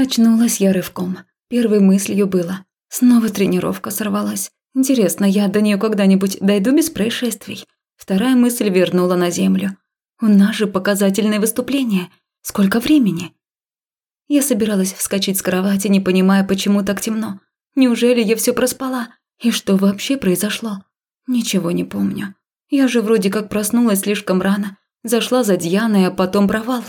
Очнулась я рывком. Первой мыслью было. Снова тренировка сорвалась. Интересно, я до нее когда-нибудь дойду без происшествий? Вторая мысль вернула на землю. У нас же показательное выступление. Сколько времени? Я собиралась вскочить с кровати, не понимая, почему так темно. Неужели я все проспала? И что вообще произошло? Ничего не помню. Я же вроде как проснулась слишком рано. Зашла за Дьяной, а потом провал.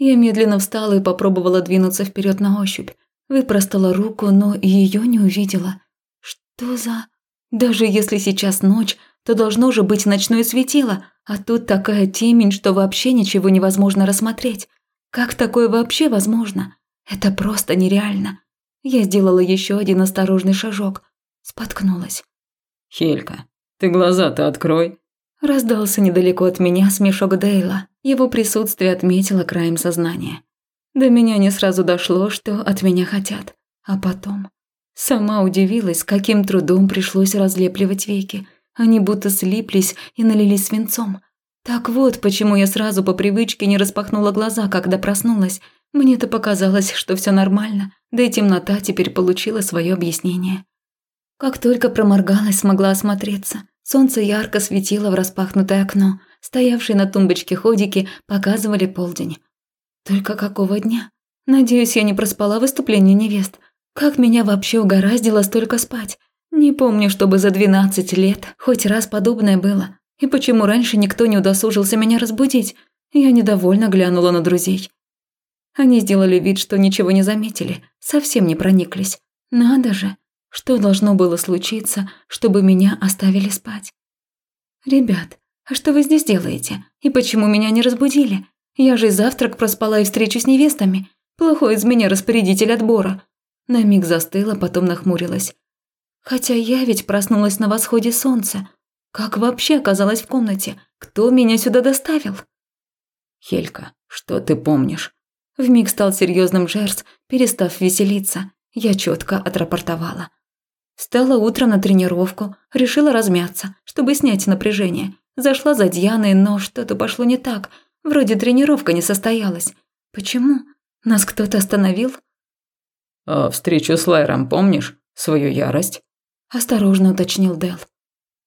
Я медленно встала и попробовала двинуться вперед на ощупь. Выпростала руку, но ее не увидела. Что за... Даже если сейчас ночь, то должно же быть ночное светило, а тут такая темень, что вообще ничего невозможно рассмотреть. Как такое вообще возможно? Это просто нереально. Я сделала еще один осторожный шажок. Споткнулась. «Хелька, ты глаза-то открой!» Раздался недалеко от меня смешок Дейла. Его присутствие отметило краем сознания. До меня не сразу дошло, что от меня хотят. А потом... Сама удивилась, каким трудом пришлось разлепливать веки. Они будто слиплись и налились свинцом. Так вот, почему я сразу по привычке не распахнула глаза, когда проснулась. Мне-то показалось, что все нормально, да и темнота теперь получила свое объяснение. Как только проморгалась, смогла осмотреться. Солнце ярко светило в распахнутое окно. Стоявшие на тумбочке ходики показывали полдень. Только какого дня? Надеюсь, я не проспала выступление невест. Как меня вообще угораздило столько спать? Не помню, чтобы за 12 лет хоть раз подобное было. И почему раньше никто не удосужился меня разбудить? Я недовольно глянула на друзей. Они сделали вид, что ничего не заметили, совсем не прониклись. Надо же, что должно было случиться, чтобы меня оставили спать? Ребят, а что вы здесь делаете? И почему меня не разбудили? Я же и завтрак проспала и встречу с невестами. Плохой из меня распорядитель отбора. На миг застыла, потом нахмурилась. Хотя я ведь проснулась на восходе солнца. Как вообще оказалась в комнате? Кто меня сюда доставил? Хелька, что ты помнишь? Вмиг стал серьезным Жерс, перестав веселиться. Я четко отрапортовала. Стала утром на тренировку, решила размяться, чтобы снять напряжение. Зашла за Дьяной, но что-то пошло не так. Вроде тренировка не состоялась. Почему? Нас кто-то остановил? А встречу с Лайром помнишь? Свою ярость? Осторожно уточнил Дел.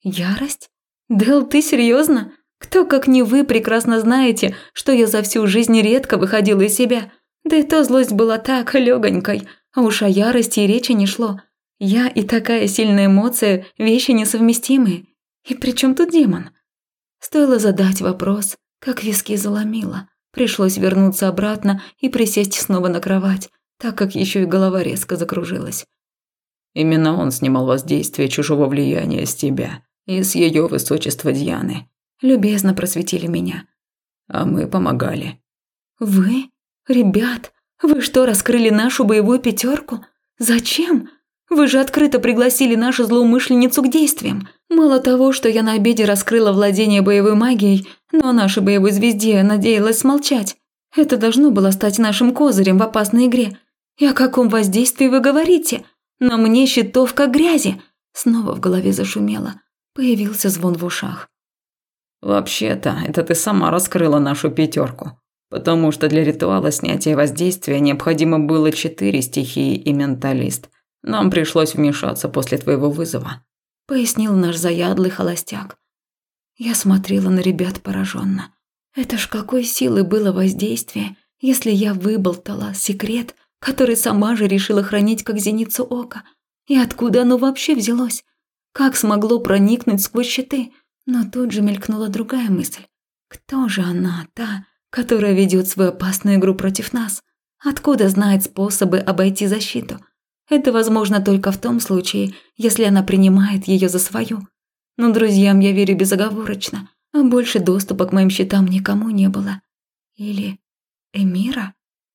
Ярость? Дел, ты серьезно? Кто, как не вы, прекрасно знаете, что я за всю жизнь редко выходила из себя. Да и то злость была так легонькой, а уж о ярости и речи не шло. Я и такая сильная эмоция – вещи несовместимые. И при чем тут демон? Стоило задать вопрос, как виски заломило. Пришлось вернуться обратно и присесть снова на кровать, так как еще и голова резко закружилась. Именно он снимал воздействие чужого влияния с тебя и с ее высочества Дианы. Любезно просветили меня. А мы помогали. Вы? Ребят, вы что, раскрыли нашу боевую пятерку? Зачем? Вы же открыто пригласили нашу злоумышленницу к действиям. Мало того, что я на обеде раскрыла владение боевой магией, но о нашей боевой звезде надеялась смолчать. Это должно было стать нашим козырем в опасной игре. И о каком воздействии вы говорите? На мне щитов грязи. Снова в голове зашумело. Появился звон в ушах. Вообще-то, это ты сама раскрыла нашу пятерку. Потому что для ритуала снятия воздействия необходимо было четыре стихии и менталист. Нам пришлось вмешаться после твоего вызова», – пояснил наш заядлый холостяк. Я смотрела на ребят пораженно. Это ж какой силы было воздействие, если я выболтала секрет, который сама же решила хранить как зеницу ока. И откуда оно вообще взялось? Как смогло проникнуть сквозь щиты? Но тут же мелькнула другая мысль. Кто же она, та, которая ведет свою опасную игру против нас? Откуда знает способы обойти защиту? Это возможно только в том случае, если она принимает ее за свою. Но друзьям я верю безоговорочно, а больше доступа к моим счетам никому не было. Или Эмира?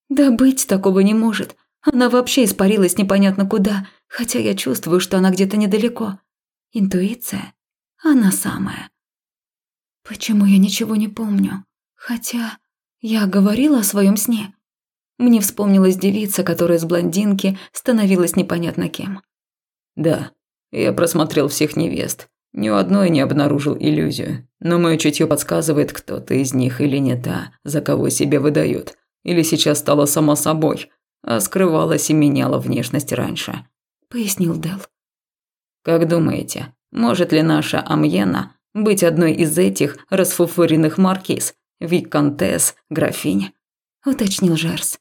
Да быть такого не может. Она вообще испарилась непонятно куда, хотя я чувствую, что она где-то недалеко. Интуиция? Она самая. Почему я ничего не помню? Хотя я говорила о своем сне. Мне вспомнилась девица, которая с блондинки становилась непонятно кем. «Да, я просмотрел всех невест. Ни у одной не обнаружил иллюзию. Но мое чутье подсказывает, кто-то из них или не та, за кого себя выдают. Или сейчас стало само собой. а скрывалась и меняла внешность раньше», – пояснил Дел. «Как думаете, может ли наша Амьена быть одной из этих расфуфыренных маркиз, виконтес, графинь?» – уточнил Жерс.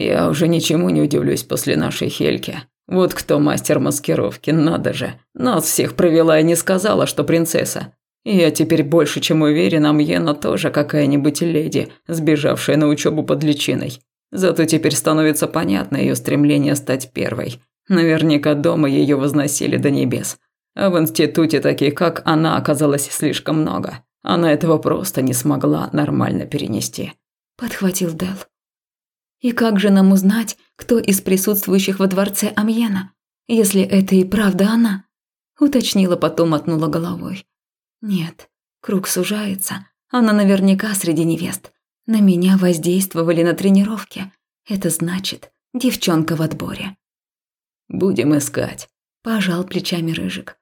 «Я уже ничему не удивлюсь после нашей Хельки. Вот кто мастер маскировки, надо же. Нас всех провела и не сказала, что принцесса. Я теперь больше чем уверен, Амьена тоже какая-нибудь леди, сбежавшая на учебу под личиной. Зато теперь становится понятно ее стремление стать первой. Наверняка дома ее возносили до небес. А в институте таких, как она, оказалось слишком много. Она этого просто не смогла нормально перенести. Подхватил Дел. И как же нам узнать, кто из присутствующих во дворце Амьена, если это и правда она? Уточнила, потом отнула головой. Нет, круг сужается. Она наверняка среди невест. На меня воздействовали на тренировке. Это значит, девчонка в отборе. Будем искать. Пожал плечами Рыжик.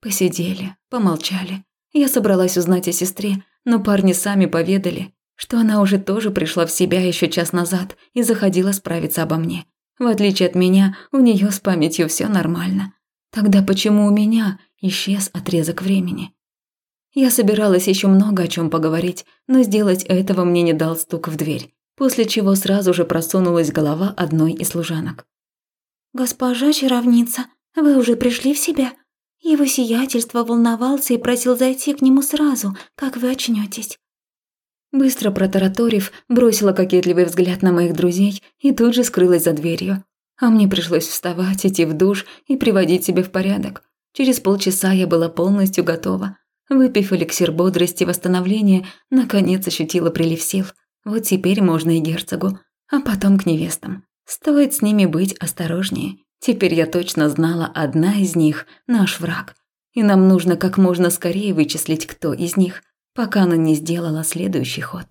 Посидели, помолчали. Я собралась узнать о сестре, но парни сами поведали, что она уже тоже пришла в себя еще час назад и заходила справиться обо мне. В отличие от меня, у нее с памятью все нормально. Тогда почему у меня исчез отрезок времени? Я собиралась еще много о чем поговорить, но сделать этого мне не дал стук в дверь, после чего сразу же просунулась голова одной из служанок. «Госпожа чаровница, вы уже пришли в себя? Его сиятельство волновался и просил зайти к нему сразу, как вы очнетесь. Быстро протараторив, бросила кокетливый взгляд на моих друзей и тут же скрылась за дверью. А мне пришлось вставать, идти в душ и приводить себя в порядок. Через полчаса я была полностью готова. Выпив эликсир бодрости и восстановления, наконец ощутила прилив сил. Вот теперь можно и герцогу, а потом к невестам. Стоит с ними быть осторожнее. Теперь я точно знала, одна из них – наш враг. И нам нужно как можно скорее вычислить, кто из них, пока она не сделала следующий ход.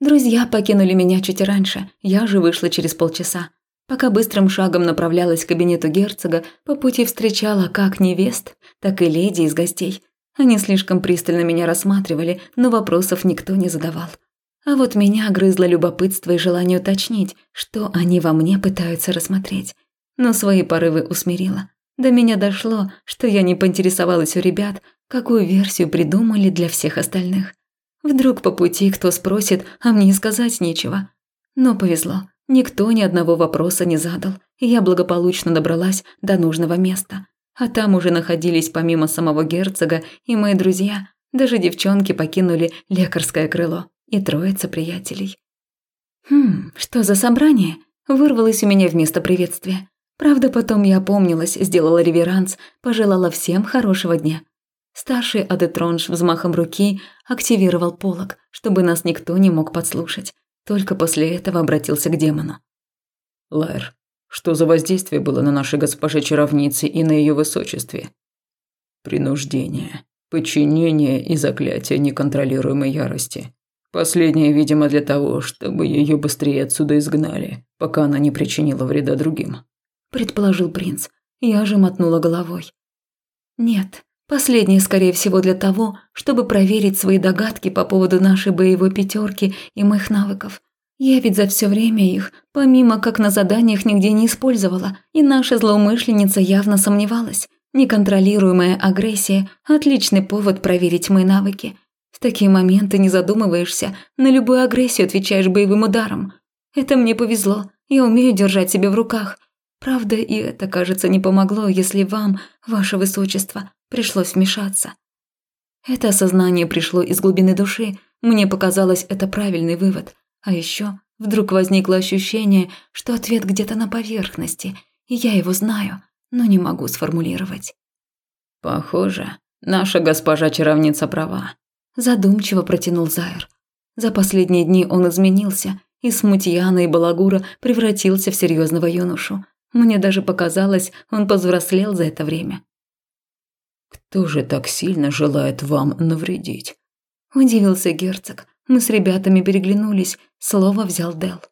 Друзья покинули меня чуть раньше, я же вышла через полчаса. Пока быстрым шагом направлялась к кабинету герцога, по пути встречала как невест, так и леди из гостей – они слишком пристально меня рассматривали, но вопросов никто не задавал. А вот меня грызло любопытство и желание уточнить, что они во мне пытаются рассмотреть. Но свои порывы усмирила. До меня дошло, что я не поинтересовалась у ребят, какую версию придумали для всех остальных. Вдруг по пути кто спросит, а мне сказать нечего. Но повезло, никто ни одного вопроса не задал, и я благополучно добралась до нужного места. А там уже находились помимо самого герцога и мои друзья, даже девчонки покинули лекарское крыло и троица приятелей. Хм, что за собрание? Вырвалось у меня вместо приветствия. Правда, потом я опомнилась, сделала реверанс, пожелала всем хорошего дня. Старший Адетронж взмахом руки активировал полог, чтобы нас никто не мог подслушать. Только после этого обратился к демону. «Лайр, что за воздействие было на нашей госпоже-чаровнице и на ее высочестве? Принуждение, подчинение и заклятие неконтролируемой ярости. Последнее, видимо, для того, чтобы ее быстрее отсюда изгнали, пока она не причинила вреда другим. Предположил принц. Я же мотнула головой. Нет, последнее, скорее всего, для того, чтобы проверить свои догадки по поводу нашей боевой пятерки и моих навыков. Я ведь за все время их, помимо как на заданиях, нигде не использовала, и наша злоумышленница явно сомневалась. Неконтролируемая агрессия – отличный повод проверить мои навыки. В такие моменты не задумываешься, на любую агрессию отвечаешь боевым ударом. Это мне повезло, я умею держать себя в руках. Правда, и это, кажется, не помогло, если вам, ваше высочество, пришлось вмешаться. Это осознание пришло из глубины души, мне показалось это правильный вывод – а еще вдруг возникло ощущение, что ответ где-то на поверхности, и я его знаю, но не могу сформулировать. «Похоже, наша госпожа-чаровница права», – задумчиво протянул Зайр. За последние дни он изменился, и смутьяна и балагура превратился в серьезного юношу. Мне даже показалось, он повзрослел за это время. «Кто же так сильно желает вам навредить?» – удивился герцог. Мы с ребятами переглянулись, слово взял Дел.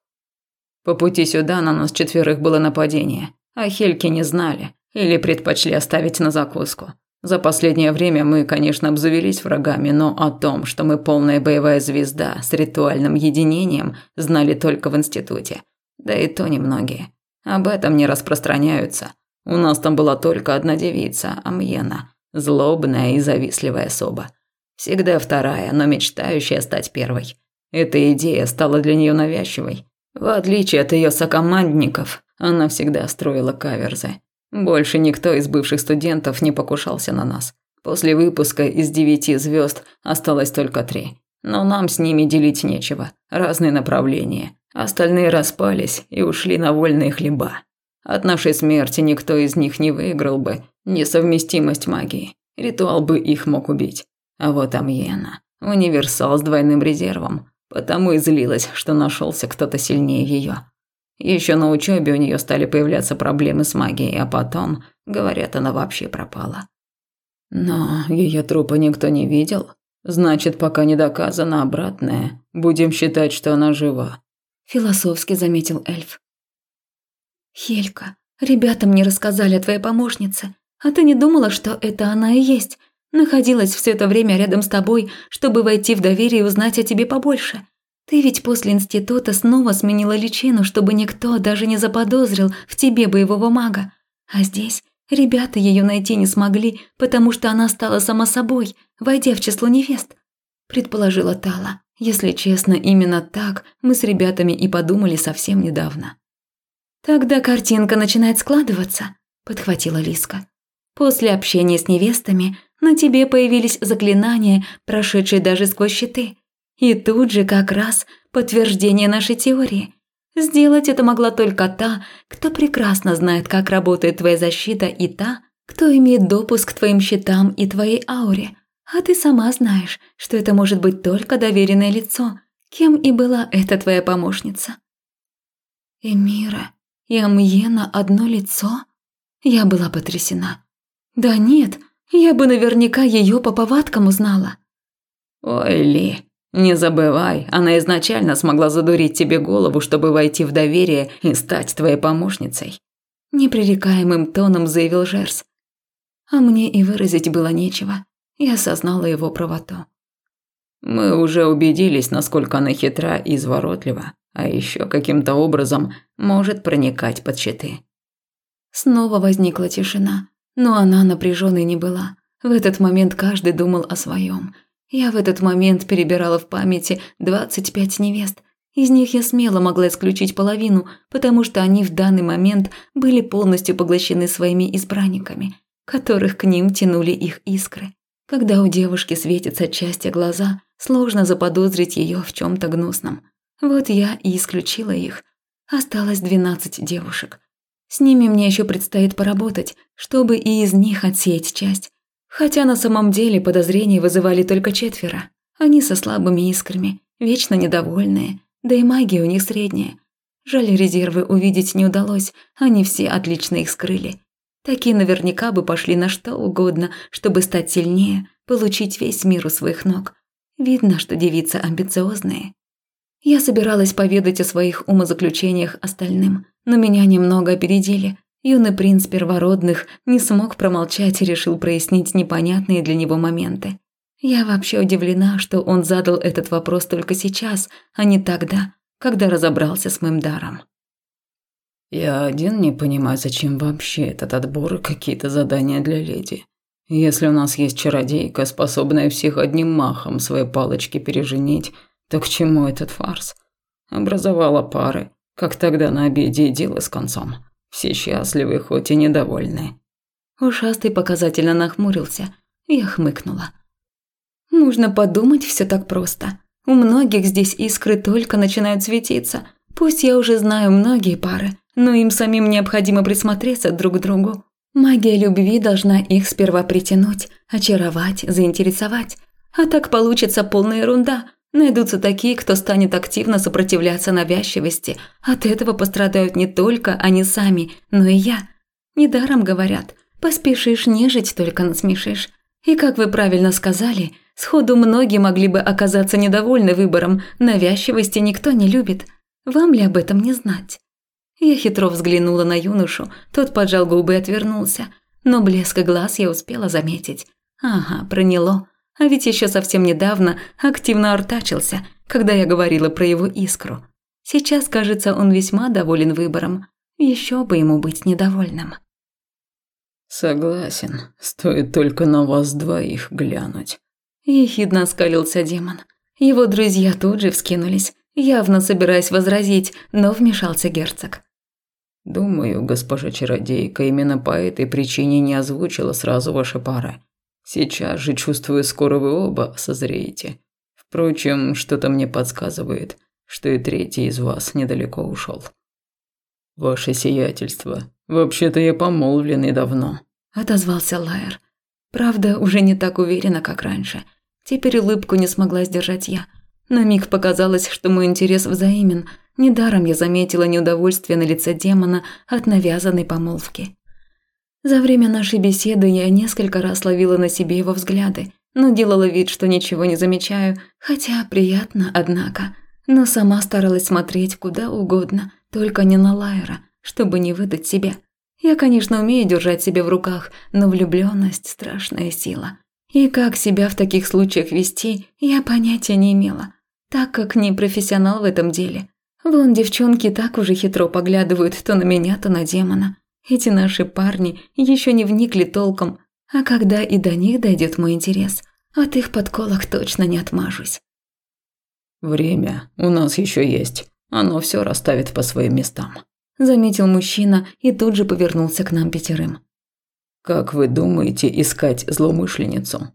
По пути сюда на нас четверых было нападение, а Хельки не знали или предпочли оставить на закуску. За последнее время мы, конечно, обзавелись врагами, но о том, что мы полная боевая звезда с ритуальным единением, знали только в институте. Да и то немногие. Об этом не распространяются. У нас там была только одна девица, Амьена, злобная и завистливая особа. Всегда вторая, но мечтающая стать первой. Эта идея стала для нее навязчивой. В отличие от ее сокомандников, она всегда строила каверзы. Больше никто из бывших студентов не покушался на нас. После выпуска из девяти звезд осталось только три. Но нам с ними делить нечего. Разные направления. Остальные распались и ушли на вольные хлеба. От нашей смерти никто из них не выиграл бы. Несовместимость магии. Ритуал бы их мог убить. А вот Амьена. Универсал с двойным резервом. Потому и злилась, что нашелся кто-то сильнее ее. Еще на учебе у нее стали появляться проблемы с магией, а потом, говорят, она вообще пропала. Но ее трупа никто не видел. Значит, пока не доказано обратное, будем считать, что она жива. Философски заметил эльф. Хелька, ребята мне рассказали о твоей помощнице. А ты не думала, что это она и есть? Находилась все это время рядом с тобой, чтобы войти в доверие и узнать о тебе побольше. Ты ведь после института снова сменила личину, чтобы никто даже не заподозрил в тебе боевого мага. А здесь Ребята ее найти не смогли, потому что она стала сама собой, войдя в число невест. Предположила Тала. Если честно, именно так мы с ребятами и подумали совсем недавно. Тогда картинка начинает складываться, подхватила Лиска. После общения с невестами на тебе появились заклинания, прошедшие даже сквозь щиты. И тут же как раз подтверждение нашей теории. Сделать это могла только та, кто прекрасно знает, как работает твоя защита, и та, кто имеет допуск к твоим щитам и твоей ауре. А ты сама знаешь, что это может быть только доверенное лицо, кем и была эта твоя помощница. Эмира и Амьена одно лицо? Я была потрясена. Да нет, я бы наверняка ее по повадкам узнала. Ой, Ли, не забывай, она изначально смогла задурить тебе голову, чтобы войти в доверие и стать твоей помощницей. Непререкаемым тоном заявил Жерс. А мне и выразить было нечего. Я осознала его правоту. Мы уже убедились, насколько она хитра и изворотлива, а еще каким-то образом может проникать под щиты. Снова возникла тишина, но она напряженной не была. В этот момент каждый думал о своем. Я в этот момент перебирала в памяти 25 невест. Из них я смело могла исключить половину, потому что они в данный момент были полностью поглощены своими избранниками, которых к ним тянули их искры. Когда у девушки светятся части глаза, сложно заподозрить ее в чем то гнусном. Вот я и исключила их. Осталось 12 девушек. С ними мне еще предстоит поработать, чтобы и из них отсеять часть, Хотя на самом деле подозрения вызывали только четверо. Они со слабыми искрами, вечно недовольные, да и магия у них средняя. Жаль, резервы увидеть не удалось, они все отлично их скрыли. Такие наверняка бы пошли на что угодно, чтобы стать сильнее, получить весь мир у своих ног. Видно, что девицы амбициозные. Я собиралась поведать о своих умозаключениях остальным, но меня немного опередили, Юный принц первородных не смог промолчать и решил прояснить непонятные для него моменты. Я вообще удивлена, что он задал этот вопрос только сейчас, а не тогда, когда разобрался с моим даром. «Я один не понимаю, зачем вообще этот отбор и какие-то задания для леди. Если у нас есть чародейка, способная всех одним махом свои палочки переженить, то к чему этот фарс? Образовала пары, как тогда на обеде и дело с концом». Все счастливы, хоть и недовольны. Ушастый показательно нахмурился. Я хмыкнула. Нужно подумать, все так просто. У многих здесь искры только начинают светиться. Пусть я уже знаю многие пары, но им самим необходимо присмотреться друг к другу. Магия любви должна их сперва притянуть, очаровать, заинтересовать. А так получится полная ерунда. Найдутся такие, кто станет активно сопротивляться навязчивости. От этого пострадают не только они сами, но и я. Недаром говорят, поспешишь нежить, только насмешишь. И как вы правильно сказали, сходу многие могли бы оказаться недовольны выбором, навязчивости никто не любит. Вам ли об этом не знать? Я хитро взглянула на юношу, тот поджал губы и отвернулся, но блеск глаз я успела заметить. Ага, проняло. А ведь еще совсем недавно активно артачился, когда я говорила про его искру. Сейчас, кажется, он весьма доволен выбором. Еще бы ему быть недовольным. Согласен, стоит только на вас двоих глянуть. Ехидно скалился демон. Его друзья тут же вскинулись, явно собираясь возразить, но вмешался герцог. Думаю, госпожа чародейка именно по этой причине не озвучила сразу ваши пары. Сейчас же чувствую, скоро вы оба созреете. Впрочем, что-то мне подсказывает, что и третий из вас недалеко ушел. Ваше сиятельство, вообще-то я помолвленный давно. Отозвался Лайер. Правда, уже не так уверенно, как раньше. Теперь улыбку не смогла сдержать я. На миг показалось, что мой интерес взаимен. Недаром я заметила неудовольствие на лице демона от навязанной помолвки. За время нашей беседы я несколько раз ловила на себе его взгляды, но делала вид, что ничего не замечаю, хотя приятно, однако. Но сама старалась смотреть куда угодно, только не на Лайера, чтобы не выдать себя. Я, конечно, умею держать себя в руках, но влюблённость – страшная сила. И как себя в таких случаях вести, я понятия не имела, так как не профессионал в этом деле. Вон девчонки так уже хитро поглядывают то на меня, то на демона. Эти наши парни еще не вникли толком, а когда и до них дойдет мой интерес, от их подколок точно не отмажусь. Время у нас еще есть. Оно все расставит по своим местам. Заметил мужчина и тут же повернулся к нам пятерым. Как вы думаете искать злоумышленницу?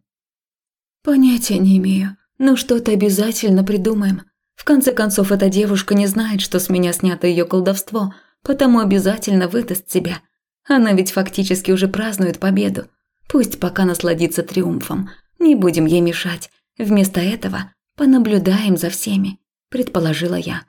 Понятия не имею, но что-то обязательно придумаем. В конце концов, эта девушка не знает, что с меня снято ее колдовство – потому обязательно выдаст себя. Она ведь фактически уже празднует победу. Пусть пока насладится триумфом. Не будем ей мешать. Вместо этого понаблюдаем за всеми, предположила я.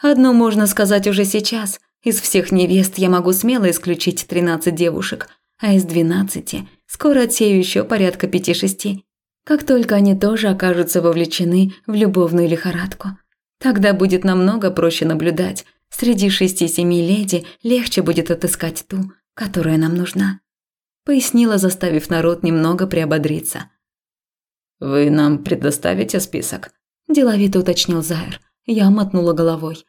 Одно можно сказать уже сейчас. Из всех невест я могу смело исключить 13 девушек, а из 12 скоро отсею еще порядка пяти-шести. Как только они тоже окажутся вовлечены в любовную лихорадку. Тогда будет намного проще наблюдать, Среди шести-семи леди легче будет отыскать ту, которая нам нужна», – пояснила, заставив народ немного приободриться. «Вы нам предоставите список?» – деловито уточнил Зайр. Я мотнула головой.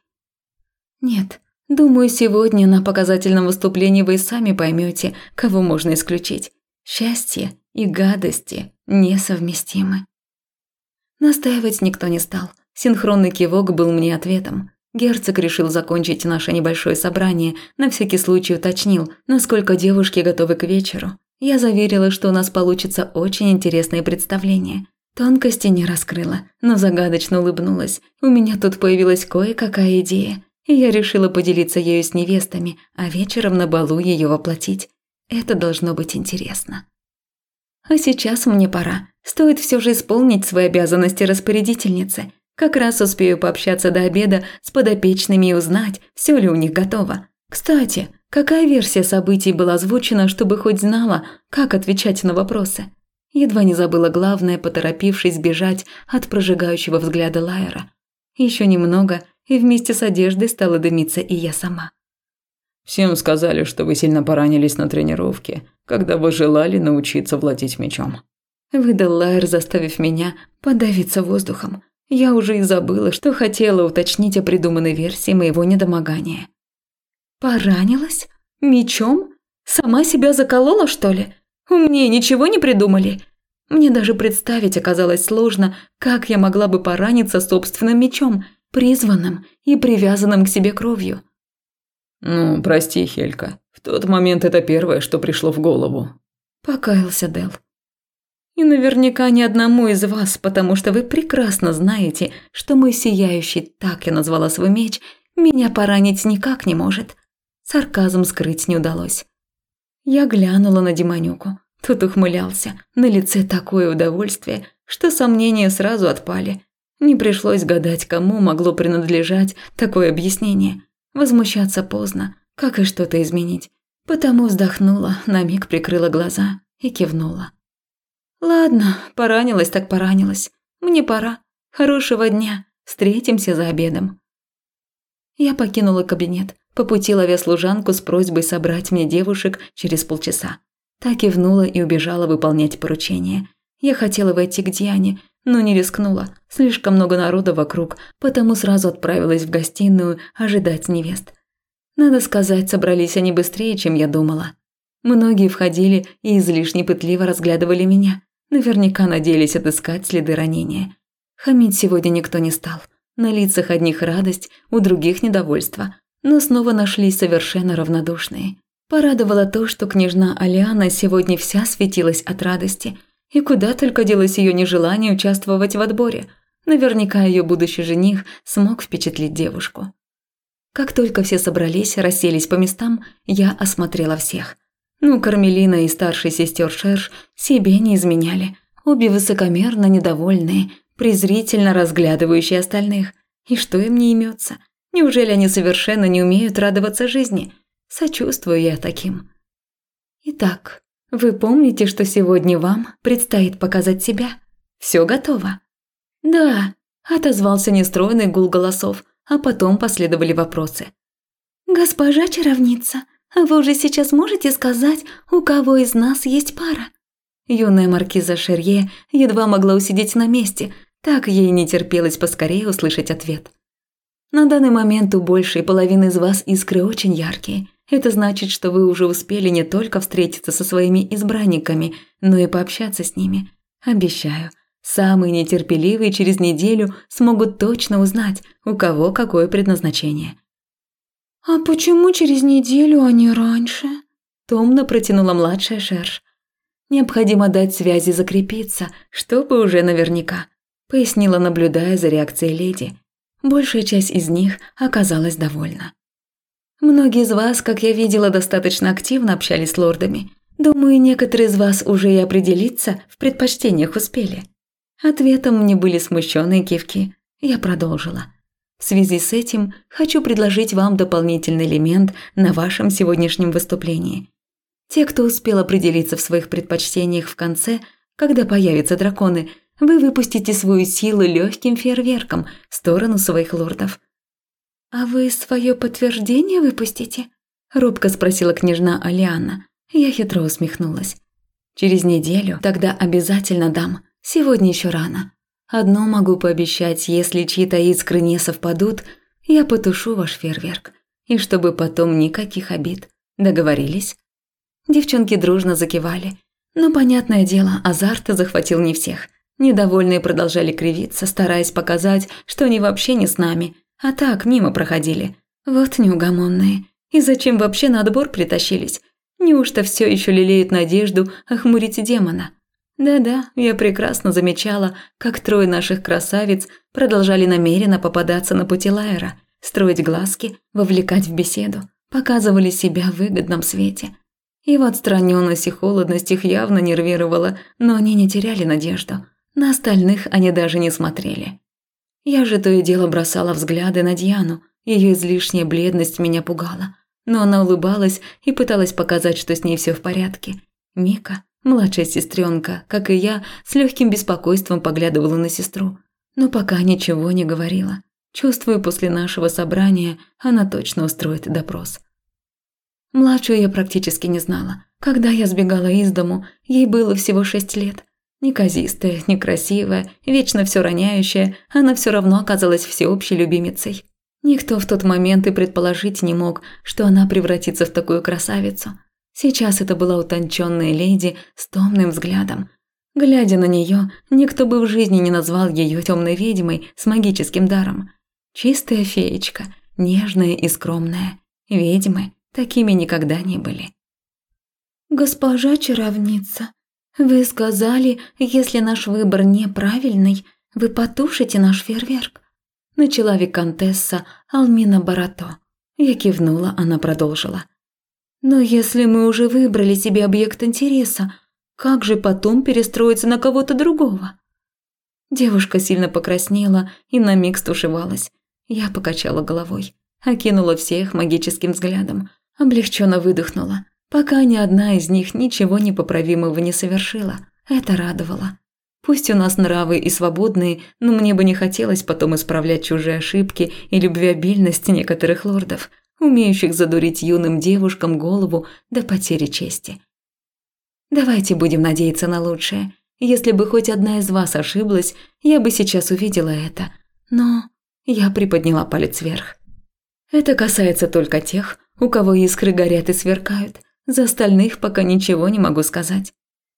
«Нет, думаю, сегодня на показательном выступлении вы сами поймете, кого можно исключить. Счастье и гадости несовместимы». Настаивать никто не стал. Синхронный кивок был мне ответом. Герцог решил закончить наше небольшое собрание, на всякий случай уточнил, насколько девушки готовы к вечеру. Я заверила, что у нас получится очень интересное представление. Тонкости не раскрыла, но загадочно улыбнулась. У меня тут появилась кое-какая идея, и я решила поделиться ею с невестами, а вечером на балу ее воплотить. Это должно быть интересно. А сейчас мне пора. Стоит все же исполнить свои обязанности распорядительницы – как раз успею пообщаться до обеда с подопечными и узнать, все ли у них готово. Кстати, какая версия событий была озвучена, чтобы хоть знала, как отвечать на вопросы? Едва не забыла главное, поторопившись бежать от прожигающего взгляда Лайера. Еще немного, и вместе с одеждой стала дымиться и я сама. «Всем сказали, что вы сильно поранились на тренировке, когда вы желали научиться владеть мечом». Выдал Лайер, заставив меня подавиться воздухом. Я уже и забыла, что хотела уточнить о придуманной версии моего недомогания. Поранилась? Мечом? Сама себя заколола, что ли? Умнее ничего не придумали? Мне даже представить оказалось сложно, как я могла бы пораниться собственным мечом, призванным и привязанным к себе кровью. «Ну, прости, Хелька, в тот момент это первое, что пришло в голову», – покаялся Дел. И наверняка ни одному из вас, потому что вы прекрасно знаете, что мой сияющий, так я назвала свой меч, меня поранить никак не может. Сарказм скрыть не удалось. Я глянула на Демонюку. Тот ухмылялся. На лице такое удовольствие, что сомнения сразу отпали. Не пришлось гадать, кому могло принадлежать такое объяснение. Возмущаться поздно, как и что-то изменить. Потому вздохнула, на миг прикрыла глаза и кивнула. Ладно, поранилась так поранилась. Мне пора. Хорошего дня. Встретимся за обедом. Я покинула кабинет, по пути ловя служанку с просьбой собрать мне девушек через полчаса. Так кивнула и убежала выполнять поручение. Я хотела войти к Диане, но не рискнула. Слишком много народа вокруг, потому сразу отправилась в гостиную ожидать невест. Надо сказать, собрались они быстрее, чем я думала. Многие входили и излишне пытливо разглядывали меня. Наверняка надеялись отыскать следы ранения. Хамить сегодня никто не стал. На лицах одних радость, у других недовольство. Но снова нашлись совершенно равнодушные. Порадовало то, что княжна Алиана сегодня вся светилась от радости. И куда только делось ее нежелание участвовать в отборе. Наверняка ее будущий жених смог впечатлить девушку. Как только все собрались, расселись по местам, я осмотрела всех. Ну, Кармелина и старший сестер Шерш себе не изменяли. Обе высокомерно недовольные, презрительно разглядывающие остальных. И что им не имется? Неужели они совершенно не умеют радоваться жизни? Сочувствую я таким. Итак, вы помните, что сегодня вам предстоит показать себя? Все готово? Да, отозвался нестройный гул голосов, а потом последовали вопросы. Госпожа чаровница, вы уже сейчас можете сказать, у кого из нас есть пара? Юная маркиза Шерье едва могла усидеть на месте, так ей не терпелось поскорее услышать ответ. На данный момент у большей половины из вас искры очень яркие. Это значит, что вы уже успели не только встретиться со своими избранниками, но и пообщаться с ними. Обещаю, самые нетерпеливые через неделю смогут точно узнать, у кого какое предназначение. «А почему через неделю, а не раньше?» Томно протянула младшая Шерш. «Необходимо дать связи закрепиться, чтобы уже наверняка пояснила, наблюдая за реакцией леди. Большая часть из них оказалась довольна. Многие из вас, как я видела, достаточно активно общались с лордами. Думаю, некоторые из вас уже и определиться в предпочтениях успели. Ответом мне были смущенные кивки. Я продолжила. В связи с этим хочу предложить вам дополнительный элемент на вашем сегодняшнем выступлении. Те, кто успел определиться в своих предпочтениях в конце, когда появятся драконы – вы выпустите свою силу легким фейерверком в сторону своих лордов. «А вы свое подтверждение выпустите?» – робко спросила княжна Алианна. Я хитро усмехнулась. «Через неделю тогда обязательно дам. Сегодня еще рано. Одно могу пообещать, если чьи-то искры не совпадут, я потушу ваш фейерверк. И чтобы потом никаких обид. Договорились?» Девчонки дружно закивали. Но, понятное дело, азарт захватил не всех. Недовольные продолжали кривиться, стараясь показать, что они вообще не с нами, а так мимо проходили. Вот неугомонные. И зачем вообще на отбор притащились? Неужто все еще лелеют надежду охмурить демона? Да-да, я прекрасно замечала, как трое наших красавиц продолжали намеренно попадаться на пути Лайера, строить глазки, вовлекать в беседу, показывали себя в выгодном свете. Его отстраненность и холодность их явно нервировала, но они не теряли надежду. На остальных они даже не смотрели. Я же то и дело бросала взгляды на Диану, ее излишняя бледность меня пугала. Но она улыбалась и пыталась показать, что с ней все в порядке. Мика, младшая сестренка, как и я, с легким беспокойством поглядывала на сестру, но пока ничего не говорила. Чувствую, после нашего собрания она точно устроит допрос. Младшую я практически не знала. Когда я сбегала из дому, ей было всего шесть лет – Неказистая, некрасивая, вечно все роняющая, она все равно оказалась всеобщей любимицей. Никто в тот момент и предположить не мог, что она превратится в такую красавицу. Сейчас это была утонченная леди с томным взглядом. Глядя на нее, никто бы в жизни не назвал ее темной ведьмой с магическим даром. Чистая феечка, нежная и скромная. Ведьмы такими никогда не были. «Госпожа чаровница», «Вы сказали, если наш выбор неправильный, вы потушите наш фейерверк», – начала виконтесса Алмина Барато. Я кивнула, она продолжила. «Но если мы уже выбрали себе объект интереса, как же потом перестроиться на кого-то другого?» Девушка сильно покраснела и на миг стушевалась. Я покачала головой, окинула всех магическим взглядом, облегченно выдохнула. Пока ни одна из них ничего непоправимого не совершила, это радовало. Пусть у нас нравы и свободные, но мне бы не хотелось потом исправлять чужие ошибки и любвеобильность некоторых лордов, умеющих задурить юным девушкам голову до потери чести. Давайте будем надеяться на лучшее. Если бы хоть одна из вас ошиблась, я бы сейчас увидела это. Но я приподняла палец вверх. Это касается только тех, у кого искры горят и сверкают. За остальных пока ничего не могу сказать.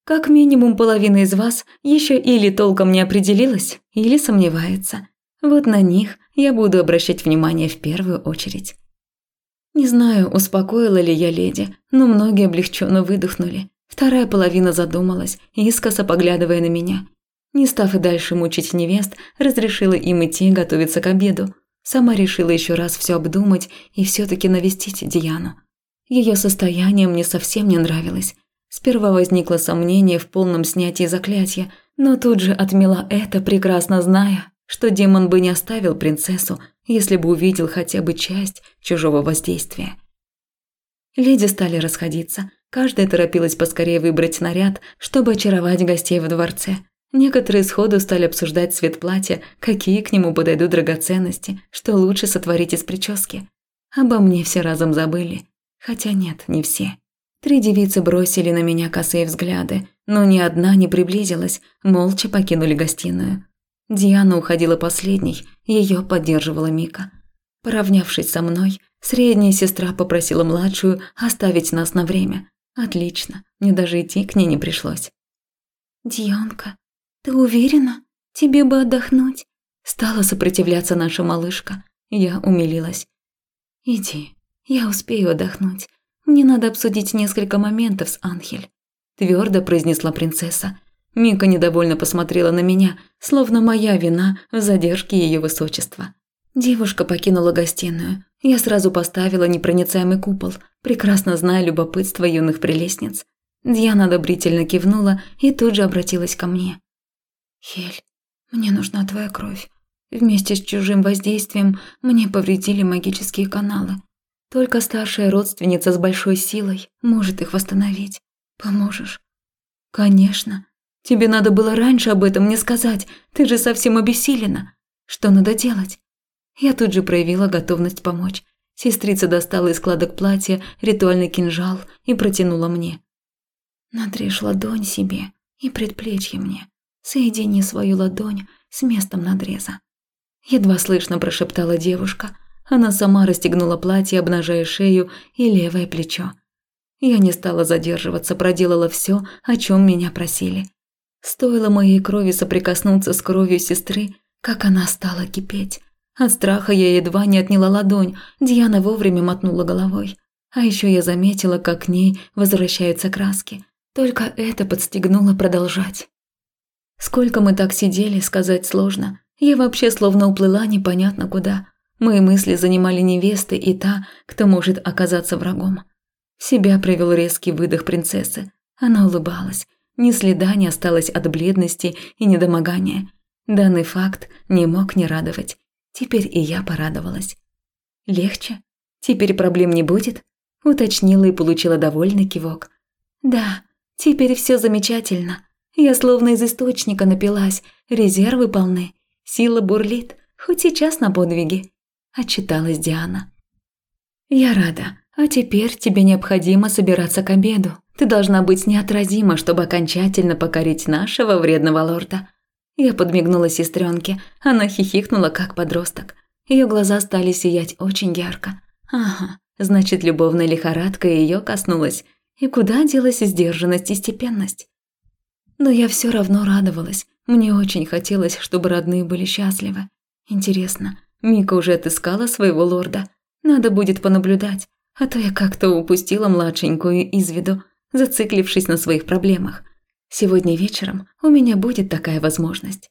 Как минимум половина из вас еще или толком не определилась, или сомневается. Вот на них я буду обращать внимание в первую очередь. Не знаю, успокоила ли я леди, но многие облегченно выдохнули. Вторая половина задумалась, искоса поглядывая на меня. Не став и дальше мучить невест, разрешила им идти готовиться к обеду. Сама решила еще раз все обдумать и все-таки навестить Диану. Ее состояние мне совсем не нравилось. Сперва возникло сомнение в полном снятии заклятия, но тут же отмела это, прекрасно зная, что демон бы не оставил принцессу, если бы увидел хотя бы часть чужого воздействия. Леди стали расходиться, каждая торопилась поскорее выбрать наряд, чтобы очаровать гостей в дворце. Некоторые сходу стали обсуждать цвет платья, какие к нему подойдут драгоценности, что лучше сотворить из прически. Обо мне все разом забыли. Хотя нет, не все. Три девицы бросили на меня косые взгляды, но ни одна не приблизилась, молча покинули гостиную. Диана уходила последней, ее поддерживала Мика. Поравнявшись со мной, средняя сестра попросила младшую оставить нас на время. Отлично, мне даже идти к ней не пришлось. «Дианка, ты уверена? Тебе бы отдохнуть?» Стала сопротивляться наша малышка. Я умилилась. «Иди, я успею отдохнуть. Мне надо обсудить несколько моментов с Анхель», – твердо произнесла принцесса. Мика недовольно посмотрела на меня, словно моя вина в задержке ее высочества. Девушка покинула гостиную. Я сразу поставила непроницаемый купол, прекрасно зная любопытство юных прелестниц. Диана одобрительно кивнула и тут же обратилась ко мне. «Хель, мне нужна твоя кровь. Вместе с чужим воздействием мне повредили магические каналы. Только старшая родственница с большой силой может их восстановить. Поможешь?» «Конечно», Тебе надо было раньше об этом не сказать, ты же совсем обессилена. Что надо делать?» Я тут же проявила готовность помочь. Сестрица достала из складок платья ритуальный кинжал и протянула мне. «Надрежь ладонь себе и предплечье мне. Соедини свою ладонь с местом надреза». Едва слышно прошептала девушка. Она сама расстегнула платье, обнажая шею и левое плечо. Я не стала задерживаться, проделала все, о чем меня просили. Стоило моей крови соприкоснуться с кровью сестры, как она стала кипеть. От страха я едва не отняла ладонь, Диана вовремя мотнула головой. А еще я заметила, как к ней возвращаются краски. Только это подстегнуло продолжать. Сколько мы так сидели, сказать сложно. Я вообще словно уплыла непонятно куда. Мои мысли занимали невесты и та, кто может оказаться врагом. Себя привел резкий выдох принцессы. Она улыбалась. Ни следа не осталось от бледности и недомогания. Данный факт не мог не радовать. Теперь и я порадовалась. «Легче? Теперь проблем не будет?» Уточнила и получила довольный кивок. «Да, теперь все замечательно. Я словно из источника напилась, резервы полны, сила бурлит, хоть сейчас на подвиги», – отчиталась Диана. «Я рада. А теперь тебе необходимо собираться к обеду. Ты должна быть неотразима, чтобы окончательно покорить нашего вредного лорда». Я подмигнула сестренке, она хихикнула, как подросток. Ее глаза стали сиять очень ярко. Ага, значит, любовная лихорадка ее коснулась. И куда делась сдержанность и степенность? Но я все равно радовалась. Мне очень хотелось, чтобы родные были счастливы. Интересно, Мика уже отыскала своего лорда? Надо будет понаблюдать. А то я как-то упустила младшенькую из виду, зациклившись на своих проблемах. Сегодня вечером у меня будет такая возможность.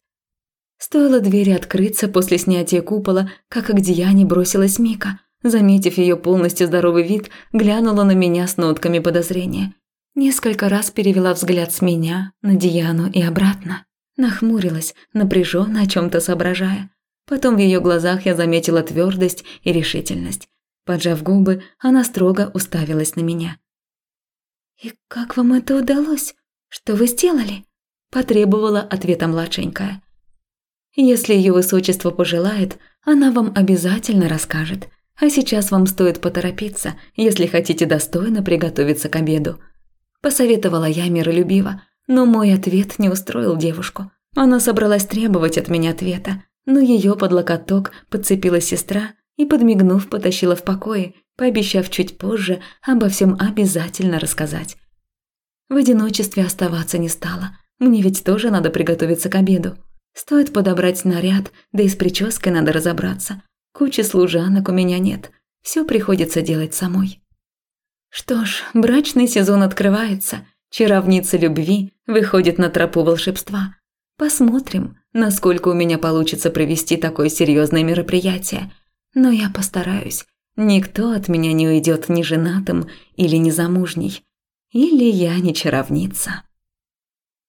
Стоило двери открыться после снятия купола, как к Диане бросилась Мика. Заметив ее полностью здоровый вид, глянула на меня с нотками подозрения. Несколько раз перевела взгляд с меня на Диану и обратно. Нахмурилась, напряженно о чем то соображая. Потом в ее глазах я заметила твердость и решительность. Поджав губы, она строго уставилась на меня. «И как вам это удалось? Что вы сделали?» – потребовала ответа младшенькая. «Если ее высочество пожелает, она вам обязательно расскажет. А сейчас вам стоит поторопиться, если хотите достойно приготовиться к обеду». Посоветовала я миролюбиво, Но мой ответ не устроил девушку. Она собралась требовать от меня ответа, но ее под локоток подцепила сестра и, подмигнув, потащила в покое, пообещав чуть позже обо всем обязательно рассказать. В одиночестве оставаться не стала. Мне ведь тоже надо приготовиться к обеду. Стоит подобрать наряд, да и с прической надо разобраться. Кучи служанок у меня нет. Все приходится делать самой. Что ж, брачный сезон открывается. Чаровница любви выходит на тропу волшебства. Посмотрим, насколько у меня получится провести такое серьезное мероприятие. Но я постараюсь. Никто от меня не уйдет ни женатым или незамужней. Или я не чаровница.